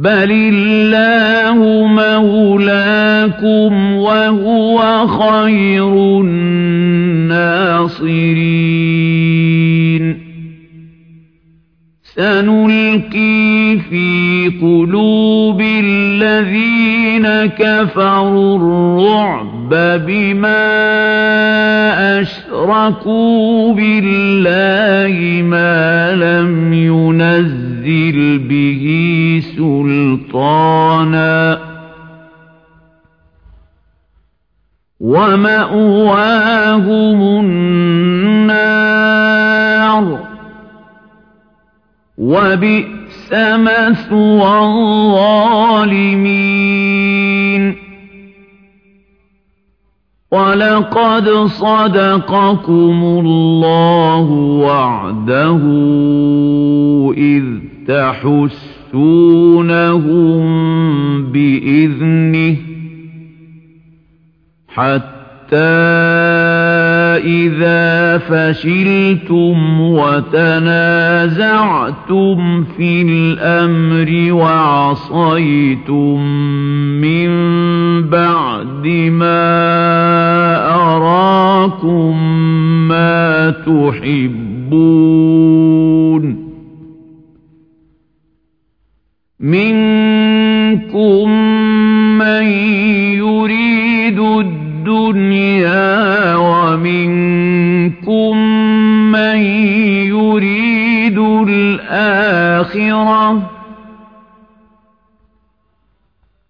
بَلِ اللَّهُ مَوْلَاكُمْ وَهُوَ خَيْرُ النَّاصِرِينَ سَنُلْقِي فِي قُلُوبِ الَّذِينَ كَفَرُوا الرُّعْبَ بِمَا أَشْرَكُوا بِاللَّهِ مَا لَمْ يُنَزِّلْ بِهِ سُلْطَانًا ۖ وَمَأْوَاهُمُ النَّارُ ۖ وَبِئْسَ مَثْوَى الظَّالِمِينَ وَلَقَدْ صَدَقَكُمُ اللَّهُ وَعْدَهُ إِذْ تَحُسُّونَهُم بِإِذْنِهِ ۖ حَتَّىٰ إِذَا فَشِلْتُمْ وَتَنَازَعْتُمْ فِي الْأَمْرِ وَعَصَيْتُم تُحِبُّونَ. مِنكُم مَّن يُرِيدُ الدُّنْيَا وَمِنكُم مَّن يُرِيدُ الْآخِرَةَ ۚ.